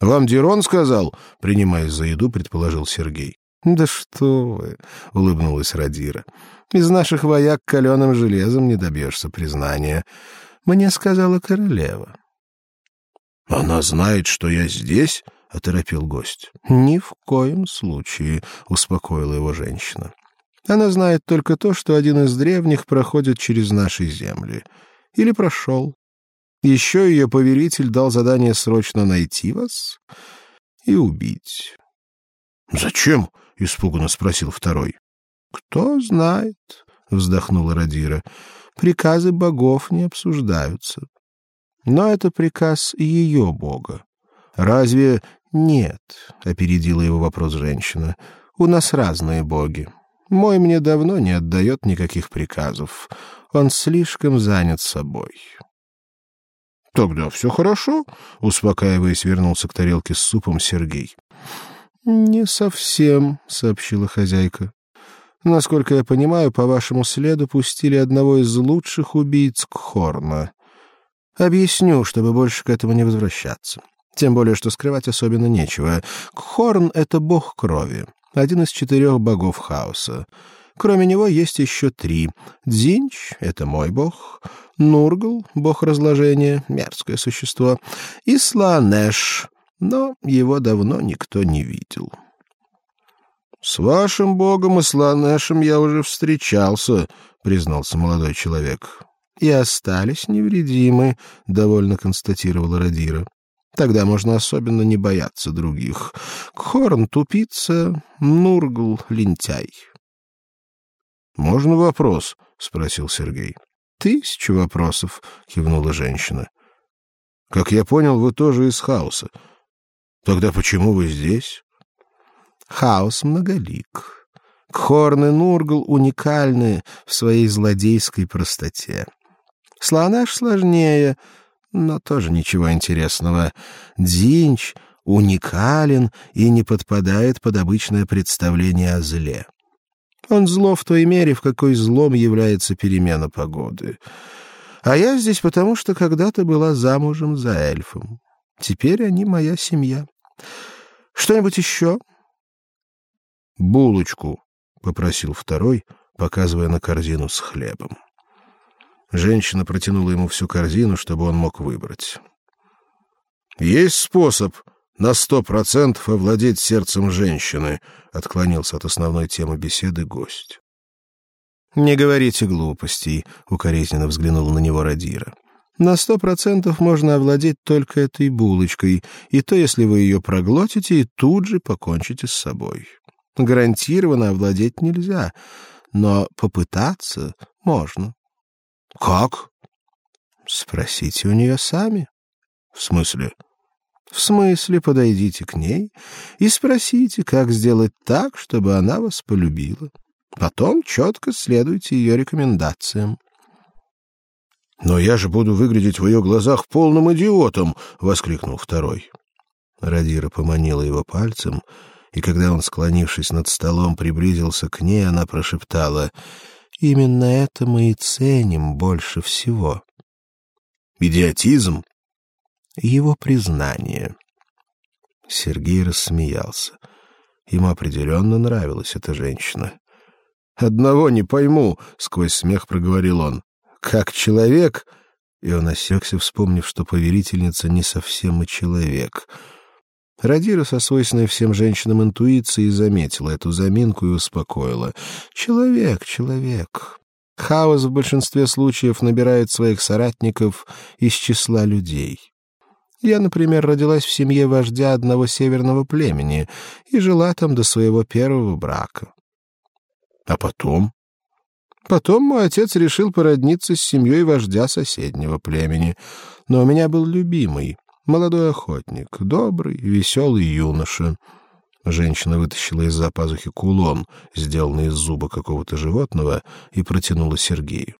Вам Дирон сказал, принимаясь за еду, предположил Сергей. Да что вы, улыбнулась Радира. Из наших вояк каленым железом не добьешься признания. Мне сказала королева. Она знает, что я здесь, оторопил гость. Ни в коем случае, успокоила его женщина. Она знает только то, что один из древних проходит через наши земли. Или прошел. Еще ее повелитель дал задание срочно найти вас и убить. Зачем? испуганно спросил второй. Кто знает, вздохнула Радира. Приказы богов не обсуждаются. Но это приказ ее бога. Разве нет? опередила его вопрос женщина. У нас разные боги. Мой мне давно не отдает никаких приказов. Он слишком занят собой. Тогда все хорошо, успокаиваясь, вернулся к тарелке с супом Сергей. Не совсем, сообщила хозяйка. Насколько я понимаю, по вашему следу пустили одного из лучших убийц Кхорна. Объясню, чтобы больше к этому не возвращаться. Тем более, что скрывать особенно нечего. Кхорн — это бог крови, один из четырех богов хаоса. Кроме него есть еще три. Дзинч — это мой бог, Нургл — бог разложения, мерзкое существо, и Сланеш, но его давно никто не видел. — С вашим богом и Сланешем я уже встречался, — признался молодой человек. — И остались невредимы, — довольно констатировала Радира. Тогда можно особенно не бояться других. Кхорн — тупица, Нургл — лентяй. — Можно вопрос? — спросил Сергей. — Тысяча вопросов, — кивнула женщина. — Как я понял, вы тоже из хаоса. Тогда почему вы здесь? — Хаос многолик. Кхорн и Нургл уникальны в своей злодейской простоте. Слонаш сложнее — но тоже ничего интересного. Дзинч уникален и не подпадает под обычное представление о зле. Он зло в той мере, в какой злом является перемена погоды. А я здесь потому, что когда-то была замужем за эльфом. Теперь они моя семья. Что-нибудь еще? Булочку, попросил второй, показывая на корзину с хлебом. Женщина протянула ему всю корзину, чтобы он мог выбрать. Есть способ на сто процентов овладеть сердцем женщины, отклонился от основной темы беседы гость. Не говорите глупостей, укоризненно взглянула на него Радира. На сто процентов можно овладеть только этой булочкой, и то, если вы ее проглотите и тут же покончите с собой. Гарантированно овладеть нельзя, но попытаться можно. Как? Спросите у нее сами. В смысле? В смысле, подойдите к ней и спросите, как сделать так, чтобы она вас полюбила. Потом четко следуйте ее рекомендациям. Но я же буду выглядеть в ее глазах полным идиотом, воскликнул второй. Радира поманила его пальцем, и когда он, склонившись над столом, приблизился к ней, она прошептала: Именно это мы и ценим больше всего. Идиотизм? Его признание. Сергей рассмеялся. Ему определенно нравилась эта женщина. «Одного не пойму», — сквозь смех проговорил он. «Как человек...» И он осекся, вспомнив, что повелительница не совсем и человек — Радира со свойственной всем женщинам интуицией заметила эту заминку и успокоила. «Человек, человек. Хаос в большинстве случаев набирает своих соратников из числа людей. Я, например, родилась в семье вождя одного северного племени и жила там до своего первого брака. А потом? Потом мой отец решил породниться с семьей вождя соседнего племени, но у меня был любимый, Молодой охотник, добрый, веселый юноша. Женщина вытащила из-за пазухи кулон, сделанный из зуба какого-то животного, и протянула Сергею.